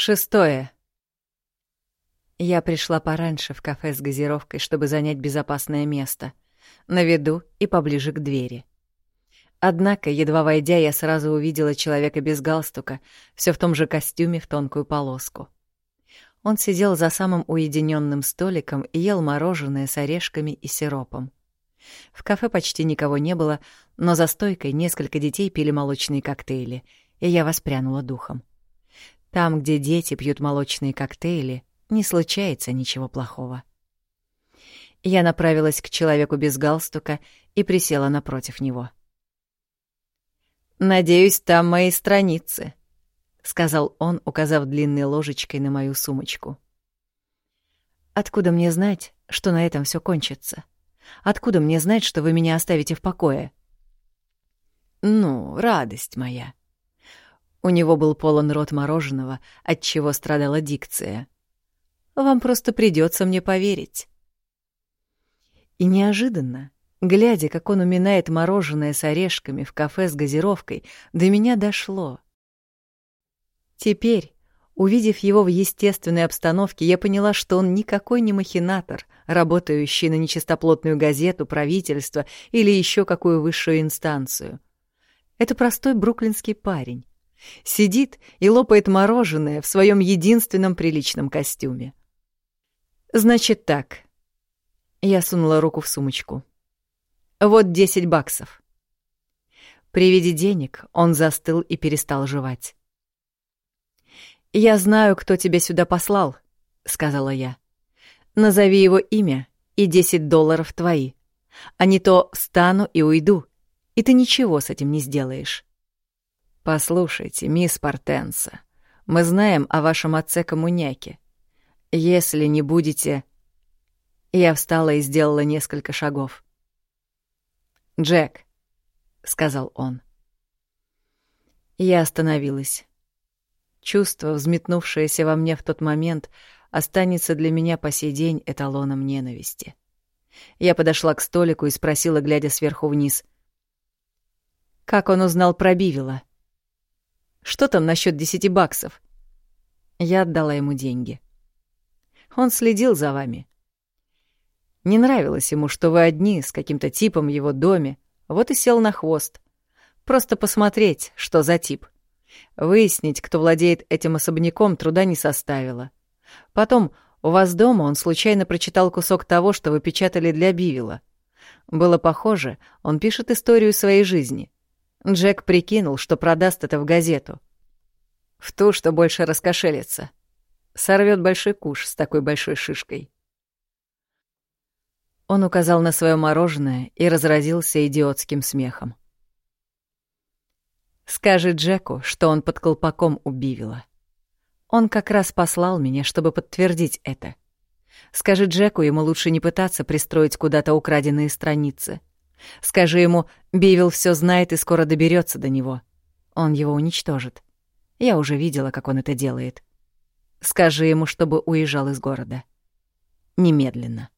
Шестое. Я пришла пораньше в кафе с газировкой, чтобы занять безопасное место, на виду и поближе к двери. Однако, едва войдя, я сразу увидела человека без галстука, все в том же костюме в тонкую полоску. Он сидел за самым уединенным столиком и ел мороженое с орешками и сиропом. В кафе почти никого не было, но за стойкой несколько детей пили молочные коктейли, и я воспрянула духом. Там, где дети пьют молочные коктейли, не случается ничего плохого. Я направилась к человеку без галстука и присела напротив него. «Надеюсь, там мои страницы», — сказал он, указав длинной ложечкой на мою сумочку. «Откуда мне знать, что на этом все кончится? Откуда мне знать, что вы меня оставите в покое?» «Ну, радость моя», у него был полон рот мороженого, от чего страдала дикция. Вам просто придется мне поверить. И неожиданно, глядя, как он уминает мороженое с орешками в кафе с газировкой, до меня дошло. Теперь, увидев его в естественной обстановке, я поняла, что он никакой не махинатор, работающий на нечистоплотную газету, правительство или еще какую высшую инстанцию. Это простой бруклинский парень, Сидит и лопает мороженое в своем единственном приличном костюме. «Значит так». Я сунула руку в сумочку. «Вот десять баксов». При виде денег он застыл и перестал жевать. «Я знаю, кто тебя сюда послал», — сказала я. «Назови его имя, и десять долларов твои. А не то встану и уйду, и ты ничего с этим не сделаешь». «Послушайте, мисс Портенса, мы знаем о вашем отце-коммуняке. Если не будете...» Я встала и сделала несколько шагов. «Джек», — сказал он. Я остановилась. Чувство, взметнувшееся во мне в тот момент, останется для меня по сей день эталоном ненависти. Я подошла к столику и спросила, глядя сверху вниз. «Как он узнал про Бивила?» Что там насчет десяти баксов?» Я отдала ему деньги. Он следил за вами. Не нравилось ему, что вы одни с каким-то типом в его доме, вот и сел на хвост. Просто посмотреть, что за тип. Выяснить, кто владеет этим особняком, труда не составило. Потом, у вас дома он случайно прочитал кусок того, что вы печатали для Бивила. Было похоже, он пишет историю своей жизни — Джек прикинул, что продаст это в газету. В ту, что больше раскошелится. Сорвет большой куш с такой большой шишкой. Он указал на свое мороженое и разразился идиотским смехом. «Скажи Джеку, что он под колпаком убивила. Он как раз послал меня, чтобы подтвердить это. Скажи Джеку, ему лучше не пытаться пристроить куда-то украденные страницы. Скажи ему, Бивил все знает и скоро доберется до него. Он его уничтожит. Я уже видела, как он это делает. Скажи ему, чтобы уезжал из города. Немедленно.